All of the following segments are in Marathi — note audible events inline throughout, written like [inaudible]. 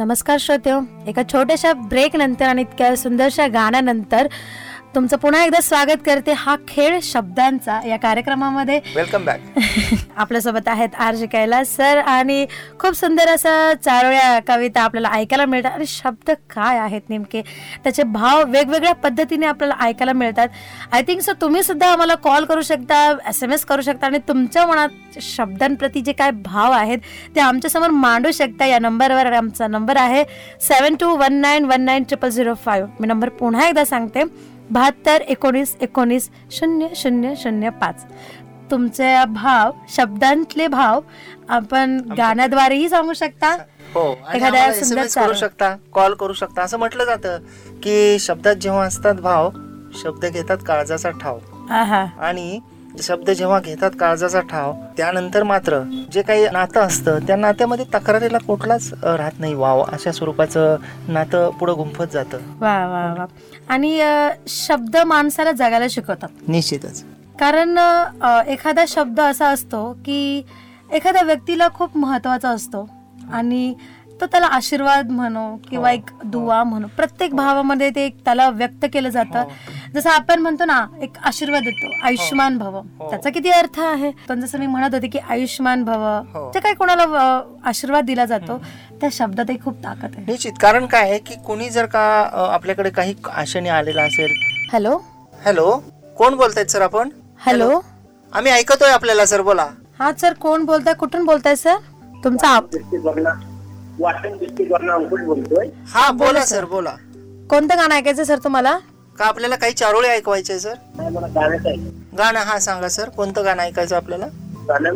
नमस्कार श्रोते एका छोट्याशा ब्रेक नंतर आणि इतक्या सुंदरशा गाण्यानंतर तुमचं पुन्हा एकदा स्वागत करते हा खेळ शब्दांचा या कार्यक्रमामध्ये. वेलकम बॅक [laughs] आपल्यासोबत आहेत आर जे कैलास सर आणि खूप सुंदर असं चारोळ्या कविता आपल्याला ऐकायला मिळतात आणि शब्द काय आहेत नेमके? त्याचे भाव वेगवेगळ्या पद्धतीने आपल्याला ऐकायला मिळतात. आय थिंक सो तुम्ही सुद्धा आम्हाला कॉल करू शकता एस एम एस करू शकता आणि तुमच्या मनात शब्दांप्रती जे काय भाव आहेत ते आमच्यासमोर मांडू शकता. या नंबरवर आमचा नंबर आहे seven two one nine one nine triple zero five मी नंबर पुन्हा एकदा सांगते. बहात्तर एकोणीस एकोणीस शून्य शून्य शून्य पाच. तुमचे भाव शब्दांतले भाव आपण गाण्याद्वारेही सांगू शकता. हो एखाद्या करू. शकता कॉल करू शकता असं म्हटलं जातं की शब्दात जेव्हा असतात भाव शब्द घेतात काळजाचा ठाव. आणि शब्द जेव्हा घेतात काळजाचा ठाव त्यानंतर मात्र जे काही नातं असतं त्या नात्यामध्ये तक्रारीला कुठलाच राहत नाही. वाव अशा स्वरूपाचं नातं पुढं गुंफत जातं. वा वा वा. आणि शब्द माणसाला जगायला शिकवतात. निश्चितच. कारण एखादा शब्द असा असतो की एखाद्या व्यक्तीला खूप महत्त्वाचा असतो. आणि तो त्याला आशीर्वाद म्हणो किंवा हो, एक दुवा म्हणो प्रत्येक भावामध्ये ते एक त्याला व्यक्त केलं जातं. जसं आपण म्हणतो ना एक आशीर्वाद देतो आयुष्यमान भव. हो. त्याचा किती अर्थ आहे? पण जसं मी म्हणत होते की आयुष्यमान भव हो. जे काही कोणाला आशीर्वाद दिला जातो त्या शब्दातही खूप ताकद आहे. निश्चित. कारण काय आहे की कोणी जर का आपल्याकडे काही आशेने आलेला असेल. हॅलो? हॅलो? कोण बोलतायत सर आपण? हॅलो? आम्ही ऐकतोय आपल्याला सर बोला. हा सर कोण बोलताय? कुठून बोलताय सर? तुमचा आव- वाटण डिस्ट्रिक्टवरनं अंकुश बोलतोय. हा बोला सर बोला. कोणतं गाणं ऐकायचं सर तुम्हाला? का आपल्याला काही चारोळे ऐकवायचे सर? नाही मला गाण्याचं आहे. गाणं हा सांगा सर. कोणतं गाणं ऐकायचं आपल्याला? गाणं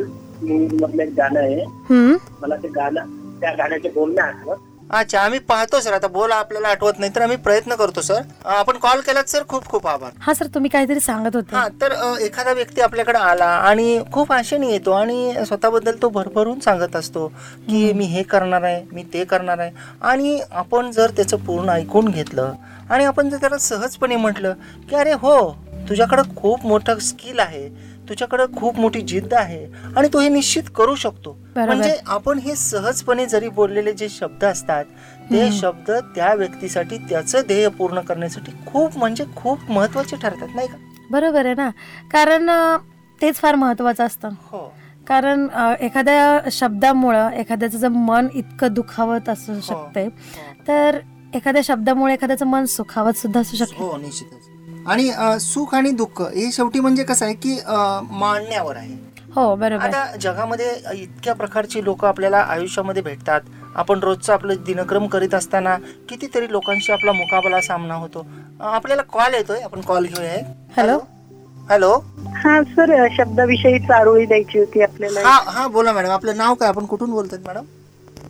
मधलं एक गाणं आहे. हम्म. मला ते गाणं त्या गाण्याचे बोलणे आठवत अच्छा आम्ही पाहतो सर. आता बोला आपल्याला आठवत नाही तर आम्ही प्रयत्न करतो सर. आपण कॉल केलात सर. खूप खूप आभार. हा सर तुम्ही काहीतरी सांगत होते. हा तर अं, एखादा व्यक्ती आपल्याकडे आला आणि खूप आशेने येतो आणि स्वतःबद्दल तो भरभरून सांगत असतो की मी हे करणार आहे मी ते करणार आहे. आणि आपण जर त्याचं पूर्ण ऐकून घेतलं आणि आपण जर त्याला सहजपणे म्हटलं की अरे हो तुझ्याकडं खूप मोठं स्किल आहे. तुझ्याकडं खूप मोठी जिद्द आहे आणि तू हे निश्चित करू शकतो. म्हणजे आपण हे सहजपणे जरी बोललेले जे शब्द असतात ते शब्द त्या व्यक्तीसाठी त्याचं ध्येय पूर्ण करण्यासाठी खूप म्हणजे खूप महत्त्वाचे ठरतात नाही का? बरोबर आहे ना. कारण तेच फार महत्वाचं असतं. हो. कारण एखाद्या शब्दामुळं एखाद्याचं जर मन इतकं दुखावत असू शकते तर एखाद्या शब्दामुळे एखाद्याचं मन सुखावत सुद्धा असू शकते. हो निश्चितच. आणि सुख आणि दुःख हे शेवटी म्हणजे कसं आहे की मांडण्यावर आहे. हो बरोबर. आता जगामध्ये इतक्या प्रकारची लोक आपल्याला आयुष्यामध्ये भेटतात. आपण रोजचं आपलं दिनक्रम करीत असताना कितीतरी लोकांशी आपला मुकाबला सामना होतो. आपल्याला कॉल येतोय. आपण कॉल घेऊया. हॅलो. हॅलो. हा सर शब्दाविषयी चारोळी द्यायची होती आपल्याला. हा हा बोला मॅडम. आपलं नाव काय? आपण कुठून बोलतात madam?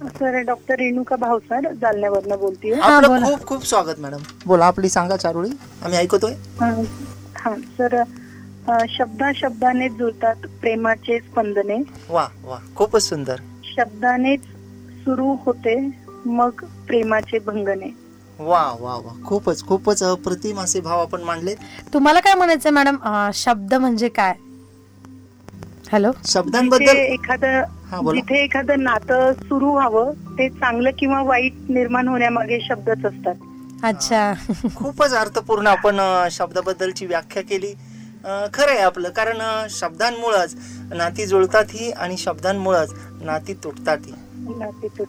Sir doctor Renuka Bhavsar जालन्यावरनं बोलतीये. आपलं बोला. खूप खूप स्वागत मॅडम. बोला आपली सांगा चारोळी. आम्ही ऐकतोय. हा हा, सर अ, शब्दा शब्दाने जुळतात प्रेमाचे स्पंदने. वा वा. खूपच सुंदर. शब्दानेच सुरू होते मग प्रेमाचे भंगणे. वा वा वा. खूपच खूपच अप्रतिम असे भाव आपण मांडले तुम्हाला काय म्हणायचं मॅडम? अं, शब्द म्हणजे काय? हॅलो? शब्दांबद्दल जिथे एखादं. जिथे एखादं नातं सुरू व्हावं ते चांगलं किंवा वाईट निर्माण होण्यामागे शब्दच असतात. अच्छा. [laughs] खूपच अर्थपूर्ण आपण शब्दाबद्दलची व्याख्या केली. खरं आहे आपलं कारण शब्दांमुळंच नाती जुळतातही आणि शब्दांमुळंच नाती तुटतात.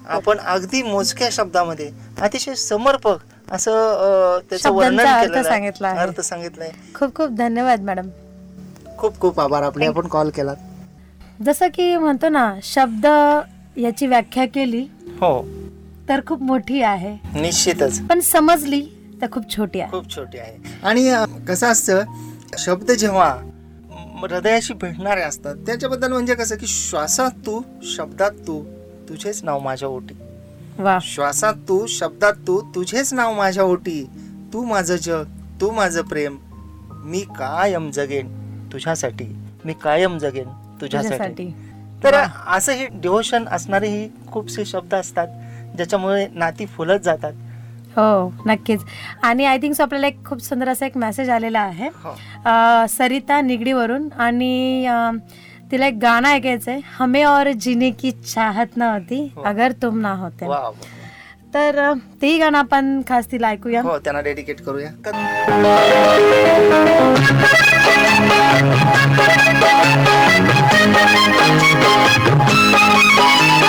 आपण अगदी मोजक्या शब्दामध्ये अतिशय समर्पक असं त्याचं वर्णन अर्थ सांगितला. अर्थ सांगितलाय खूप खूप धन्यवाद मॅडम. खूप खूप आभार आपले आपण कॉल केलात. जसं की म्हणतो ना शब्द याची व्याख्या केली हो. तर खूप मोठी आहे. निश्चितच. पण समजली तर खूप छोटी आहे. खूप छोटी आहे. आणि कसं असतं शब्द जेव्हा हृदयाशी भेटणारे असतात त्याच्याबद्दल म्हणजे कसं की श्वासात तू शब्दात तू तुझेच नाव माझ्या ओटी. वा. श्वासात तू शब्दात तू तुझेच नाव माझ्या ओटी. तू माझं जग तू माझं प्रेम. मी कायम जगेन तुझ्यासाठी. मी कायम जगेन तुझ्यासाठी. तर असं हे डिव्होशन असणारे ही खूपसे शब्द असतात ज्याच्यामुळे नाती फुलत जातात. हो नक्कीच. आणि आय थिंक आपल्याला एक खूप सुंदर असा एक मेसेज आलेला आहे. हो. सरिता निगडीवरून आणि तिला एक गाणं ऐकायचंय. हमें और जीने की चाहत न होती हो. अगर तुम ना होते. तर तेही गाणं आपण खास तिला ऐकूया. हो त्यांना डेडिकेट करूया. क- हमें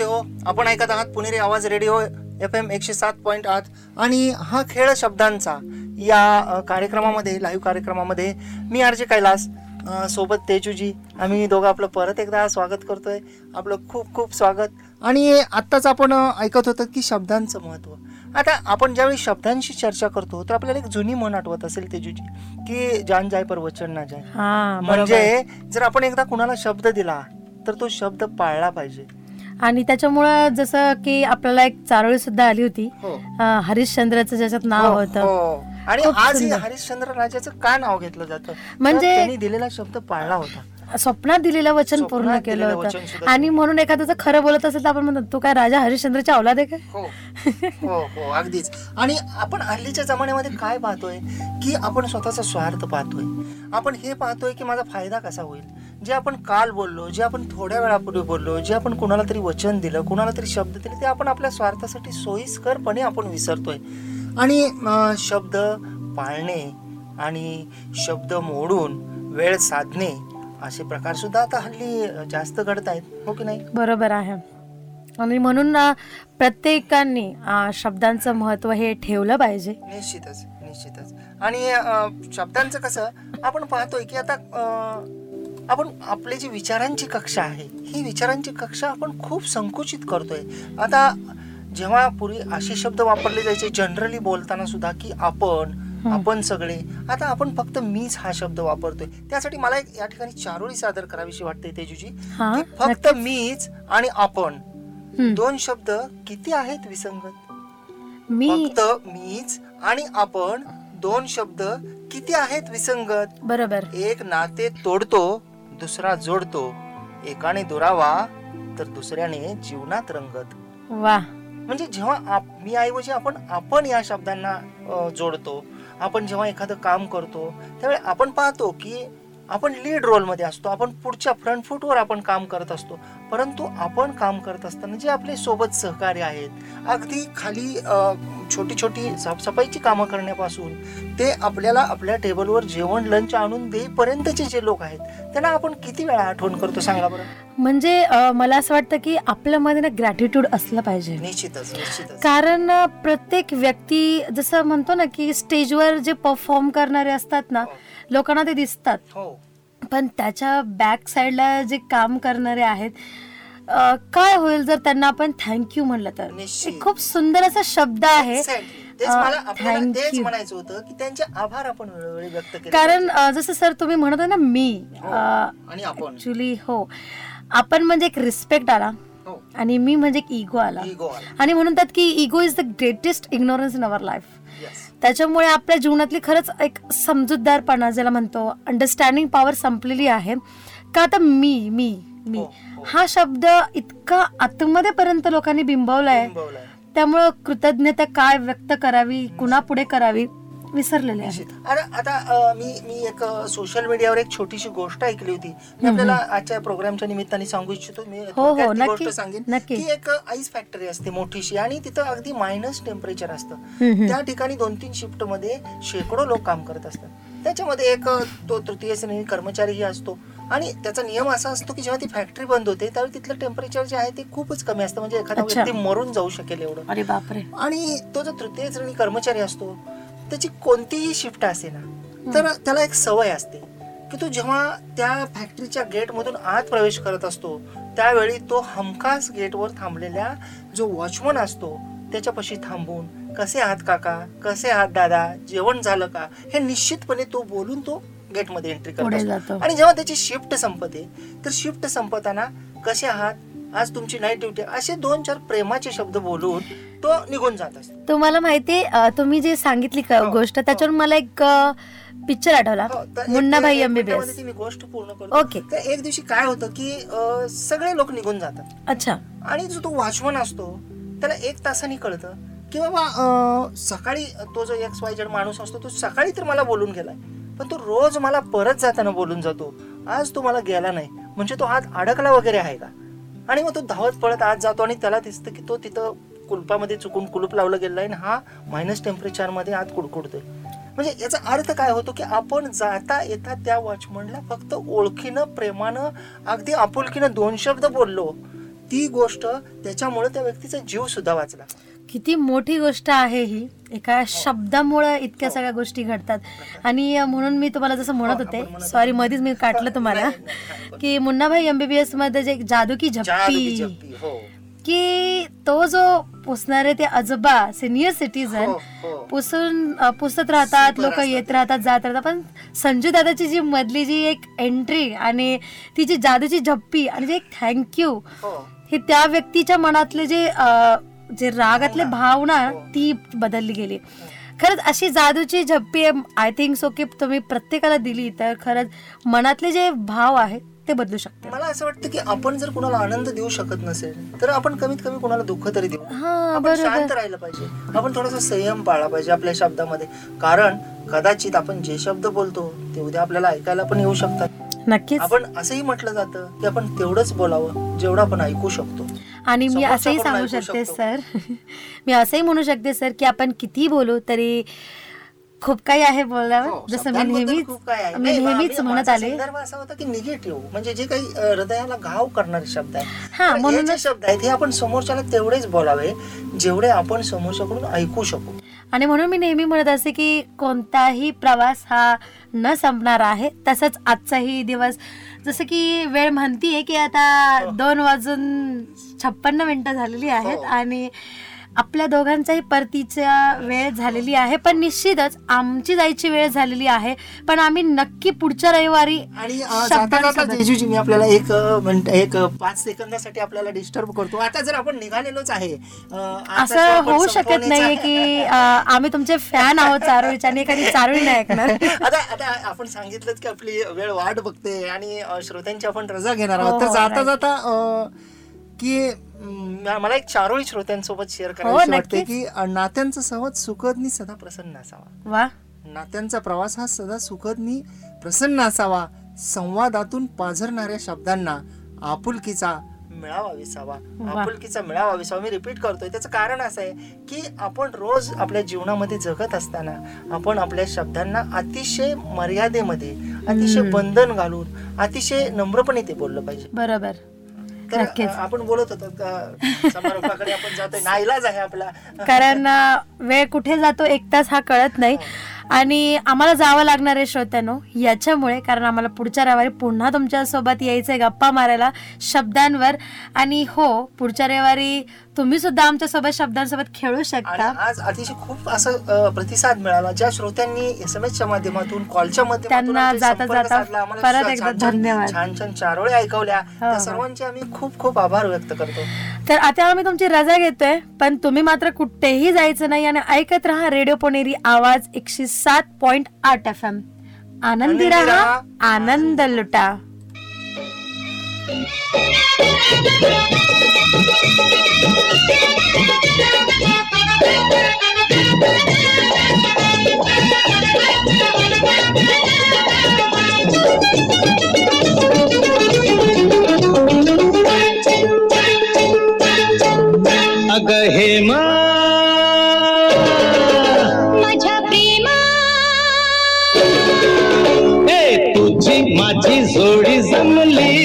श्रोते हो. आपण ऐकत आहात पुणेरी आवाज रेडिओ एफ एम एकशे सात पॉईंट आठ आणि हा खेळ शब्दांचा या कार्यक्रमामध्ये लाईव्ह कार्यक्रमामध्ये मी आर जे कैलास सोबत तेजूजी आम्ही दोघं आपलं परत एकदा स्वागत करतोय. आपलं खूप खूप स्वागत. आणि आत्ताच आपण ऐकत होतं की शब्दांचं महत्त्व आता आपण ज्यावेळी शब्दांशी चर्चा करतो तर आपल्याला एक जुनी म्हण आठवत असेल तेजूजी की जान जाय पर वचन ना जाय. म्हणजे जर आपण एकदा कुणाला शब्द दिला तर तो शब्द पाळला पाहिजे. आणि त्याच्यामुळं जसं की आपल्याला एक चारोळी सुद्धा आली होती. हो. अं, हरिश्चंद्राचं ज्याच्यात नाव हो, होतं. हो. आणि खूप सुंदर. हरिश्चंद्र राजाचं का नाव घेतलं जातं? म्हणजे- तर त्यांनी दिलेला शब्द पाळला होता. स्वप्नात दिलेलं वचन स्वप्नात पूर्ण केलं दिलेलं वचन होतं सुद्धा आणि म्हणून एखादं जर खरं बोलत असेल तर आपण म्हणतो तू काय राजा हरिश्चंद्रच्या औलाद आहे काय हो. हो हो. अगदीच. आणि आपण हल्लीच्या जमान्यामध्ये काय पाहतोय? की आपण स्वतःचा स्वार्थ पाहतोय. आपण हे पाहतोय की माझा फायदा कसा होईल? जे आपण काल बोललो जे आपण थोड्या वेळापूर्वी बोललो जे आपण कुणाला तरी वचन दिलं कुणाला तरी शब्द दिले ते आपण आपल्या स्वार्थासाठी सोयीस्करपणे आपण विसरतोय. आणि शब्द पाळणे आणि शब्द मोडून वेळ साधणे असे प्रकार सुद्धा आता हल्ली जास्त घडत आहेत हो की नाही? बरोबर आहे. आणि म्हणून प्रत्येकाने शब्दांचं महत्त्व हे ठेवलं पाहिजे. निश्चितच निश्चितच. आणि शब्दांचं कसं आपण पाहतोय की आता आपण आपली जी विचारांची कक्षा आहे ही विचारांची कक्षा आपण खूप संकुचित करतोय. आता जेव्हा पूर्वी असे शब्द वापरले जायचे जनरली बोलताना सुद्धा की आपण आपण सगळे. आता आपण फक्त मीच हा शब्द वापरतोय. त्यासाठी मला एक या ठिकाणी चारोळी सादर करावीशी वाटते तेजूजी. हा फक्त मीच आणि आपण. दोन शब्द किती आहेत विसंगत? मी फक्त मीच आणि आपण दोन शब्द किती आहेत विसंगत? बरोबर. एक नाते तोडतो दुसरा जोडतो एकाने दुरावा तर दुसऱ्याने जीवनात रंगत. वा. म्हणजे जेव्हा आप- मी ऐवजी आपण आपण या शब्दांना अ, जोडतो आपण जेव्हा एखादं काम करतो त्यावेळी आपण पाहतो की आपण लीड रोलमध्ये असतो आपण पुढच्या फ्रंट फूटवर आपण काम करत असतो. परंतु आपण काम करत असताना जे आपले सोबत सहकारी आहेत अगदी खाली अ, छोटी छोटी साफसफाईची कामं करण्यापासून ते आपल्याला आपल्या टेबलवर जेवण लंच आणून देईपर्यंतचे जे लोक आहेत त्यांना आपण किती वेळा आठवण करतो सांगा बरं? म्हणजे मला असं वाटतं की आपल्यामध्ये ना ग्रॅटिट्यूड असलं पाहिजे. निश्चितच निश्चितच. कारण प्रत्येक व्यक्ती जसं म्हणतो ना की स्टेजवर जे परफॉर्म करणारे असतात ना लोकांना ते दिसतात. हो. पण त्याच्या बॅक साईडला जे काम करणारे आहेत काय होईल जर त्यांना आपण थँक्यू म्हणलं तर? खूप सुंदर असा शब्द आहे. म्हणायचं होतं की त्यांचे आभार आपण वेळोवेळी व्यक्त कारण जसं सर तुम्ही म्हणत आहे ना मी हो. ऍक्च्युली हो. आपण म्हणजे एक रिस्पेक्ट आला. हो. आणि मी म्हणजे एक इगो आला. आणि म्हणून त्यात की ego is the greatest ignorance in our life. त्याच्यामुळे आपल्या जीवनातली खरंच एक समजूतदारपणा ज्याला म्हणतो अंडरस्टँडिंग पॉवर संपलेली आहे. का आता मी मी मी. हो, हो. हा शब्द इतका आतमध्ये पर्यंत लोकांनी बिंबवलाय. त्यामुळं कृतज्ञता काय व्यक्त करावी कुणा पुढे करावी विसरलेले. अरे आता मी मी एक सोशल मीडियावर एक छोटीशी गोष्ट ऐकली होती मी आपल्याला आजच्या प्रोग्रामच्या निमित्ताने सांगू इच्छितो मी हो, नक्की, गोष्ट सांगेन नक्की. की एक आईस फॅक्टरी असते मोठीशी आणि तिथं अगदी मायनस टेम्परेचर असतं. त्या ठिकाणी दोन तीन शिफ्टमध्ये शेकडो लोक काम करत असतात त्याच्यामध्ये एक तो तृतीय श्रेणी कर्मचारीही असतो आणि त्याचा नियम असा असतो की जेव्हा ती फॅक्टरी बंद होते त्यावेळी तिथलं टेम्परेचर जे आहे ते खूपच कमी असतं. म्हणजे एखादा. व्यक्ती मरून जाऊ शकेल एवढं. अरे बापरे. आणि तो जो तृतीय श्रेणी कर्मचारी असतो त्याची कोणतीही शिफ्ट असे ना तर त्याला एक सवय असते की तो जेव्हा त्या फॅक्टरीच्या गेटमधून आत प्रवेश करत असतो त्यावेळी तो हमखास गेटवर थांबलेल्या जो वॉचमन असतो त्याच्यापाशी थांबून कसे आहात काका? कसे आहात दादा? जेवण झालं का? हे निश्चितपणे तो बोलून तो गेटमध्ये एंट्री करत असतो. आणि जेव्हा त्याची शिफ्ट संपते तर शिफ्ट संपताना कसे आहात? आज तुमची नाईट ड्युटी असे दोन चार प्रेमाचे शब्द बोलून तो निघून जात असतो. तुम्हाला माहिती तुम्ही जे सांगितली क- हो, गोष्ट हो. त्याच्यावर मला एक पिक्चर आठवला. हो, मुन्नाभाई एक एमबीबीएस मी गोष्ट पूर्ण करतो ओके. तर एक दिवशी काय होतं की सगळे लोक निघून जातात. अच्छा. आणि जो तो वॉचमन असतो त्याला एक तासाने कळतं की बाबा सकाळी तो जो एक्स वाय जेड माणूस असतो तो सकाळी तर मला बोलून गेलाय पण तो रोज मला परत जाताना बोलून जातो. आज तो मला गेला नाही. म्हणजे तो आज अडकला वगैरे आहे का? आणि मग तो धावत पळत आज जातो आणि त्याला दिसतं की तो तिथं कुलपामध्ये चुकून कुलूप लावलं गेलं आहे आणि हा मायनस टेम्परेचरमध्ये आत कुडकुडतोय. म्हणजे याचा अर्थ काय होतो की आपण जाता येता त्या वॉचमनला फक्त ओळखीनं प्रेमानं अगदी आपुलकीनं दोन शब्द बोललो. ती गोष्ट त्याच्यामुळे त्या व्यक्तीचा जीव सुद्धा वाचला. किती मोठी गोष्ट आहे ही. एका शब्दामुळे इतक्या सगळ्या गोष्टी घडतात. आणि म्हणून मी तुम्हाला जसं म्हणत हो, होते सॉरी मध्येच मी काटलं तुम्हाला. की मुन्नाभाई एमबीबीएसमध्ये जे जादू की झप्पी हो. की तो जो पुसणारे ते आजोबा सिनियर सिटीजन हो, हो. पुसून पुसत राहतात लोक. येत राहतात जात राहतात. पण संजू दादाची जी मधली जी एक एंट्री आणि ती जी जादूची झप्पी आणि जे एक थँक्यू हो. हे त्या व्यक्तीच्या मनातले जे जे रागातले भावना हो. ती बदलली गेली. खरंच अशी जादूची झप्पी आय थिंक सो की तुम्ही प्रत्येकाला दिली तर खरंच मनातले जे भाव आहेत ते बदलू शकते मला असं वाटतं की आपण जर कुणाला आनंद देऊ शकत नसेल तर आपण कमीत कमी कुणाला दुःख तरी देऊ. हा आपण शांत राहिलं पाहिजे. आपण थोडासा संयम पाळला पाहिजे आपल्या शब्दामध्ये. कारण कदाचित आपण जे शब्द बोलतो ते उद्या आपल्याला ऐकायला पण येऊ शकतात. नक्कीच. आपण असंही म्हटलं जातं की आपण तेवढंच बोलावं जेवढं आपण ऐकू शकतो. आणि मी असंही सांगू शकते. सर. [laughs] मी असंही म्हणू शकते सर की आपण किती बोलू तरी खूप काही आहे बोलावं हो, जसं मी नेहमीच. मी नाही, नेहमीच म्हणत आले. असा होता की निगेटिव्ह म्हणजे जे काही हृदयाला घाव करणारे शब्द आहेत. हा, जे शब्द आहेत हे आपण समोरच्याला तेवढेच बोलावे जेवढे आपण समोरच्याकडून ऐकू शकू. आणि म्हणून मी नेहमी म्हणत असते की कोणताही प्रवास हा न संपणार आहे तसंच आजचाही दिवस जसं की वेळ म्हणतीये की आता दोन वाजून छप्पन्न मिनिटं झालेली आहेत हो. आणि आपल्या दोघांचाही परतीच्या वेळ झालेली आहे पण निश्चितच आमची जायची वेळ झालेली आहे पण आम्ही नक्की पुढच्या रविवारी जेजूजी मी आपल्याला एक एक पाच सेकंदासाठी आपल्याला डिस्टर्ब करतो आता जर आपण निघालेलोच आहे असं होऊ शकत संपवण्याचा नाही आहे. की आम्ही तुमचे फॅन आहोत चारोळीचे आणि एखादी चारोळी नाही ऐकणार [laughs] आता आता आपण सांगितलं की आपली वेळ वाट बघते आणि श्रोत्यांची आपण रजा घेणार हो, आहोत तर हो, जाता. जाता की मला एक चारोळी श्रोत्यांसोबत शेअर हो, करायची वाटते नक्कीच. की नात्यांचा संवाद सुखदनी सदा प्रसन्न असावा. वा. नात्यांचा प्रवास हा सदा सुखदनी प्रसन्न असावा. संवादातून पाझरणाऱ्या शब्दांना आपुलकीचा मिळावा विसावा. आपुलकीचा मिळावा विसावा. मी रिपीट करतोय. त्याचं कारण असं आहे की आपण रोज आपल्या जीवनामध्ये जगत असताना आपण आपल्या शब्दांना अतिशय मर्यादेमध्ये अतिशय. बंधन घालून अतिशय नम्रपणे ते बोललं पाहिजे. बरोबर. तर आपण बोलत होतो समारोपाकडे आपण जातोय. नाईलाज आहे आपला. कारण वेळ कुठे जातो एक तास हा कळत नाही. आणि आम्हाला जावं लागणार आहे श्रोत्यानो याच्यामुळे कारण आम्हाला पुढच्या रविवारी पुन्हा तुमच्यासोबत यायचंय गप्पा मारायला शब्दांवर. आणि हो पुढच्या रविवारी तुम्ही सुद्धा आमच्यासोबत शब्दांसोबत खेळू शकता. आज अतिशय खूप असं प्रतिसाद मिळाला. ज्या श्रोत्यांनी एस एम एसच्या माध्यमातून कॉलच्या माध्यमातून त्यांना जाता जाता परत एकदा धन्यवाद. छान छान चारोळे ऐकवल्या. हो, त्या हो. सर्वांचे आम्ही खूप खूप आभार व्यक्त करतो. तर आता आम्ही तुमची रजा घेतोय पण तुम्ही मात्र कुठेही जायचं नाही आणि ऐकत राहा रेडिओ पोनेरी आवाज एकशे सात पॉइंट आठ एफ़ एम आनंदी राहा आनंद लुटा. अग हेमा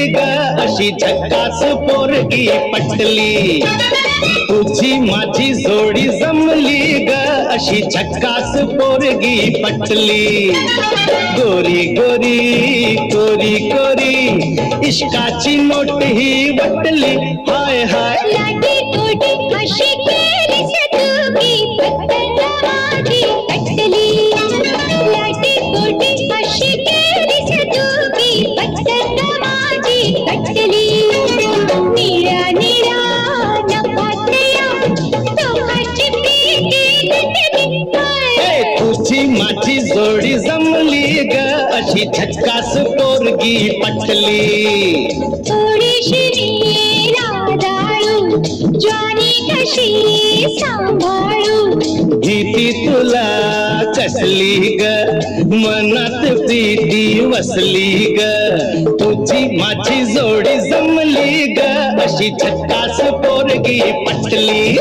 ग अशी झक्कास पोरगी पटली। तुझी माझी जोडी जमली ग। अशी झक्कास पोरगी पटली। गोरी गोरी कोरी कोरी इश्काची नोट ही वटली हाय हाय। जोडी जमली ग अशी झटकास पोरगी पटली. थोडीशी राधाळू ज्वानी कशी सांभाळू? भीती तुला कसली ग मनात प्रीती वसली ग. तुझी माझी जोडी जमली ग अशी झटकास पोरगी पटली.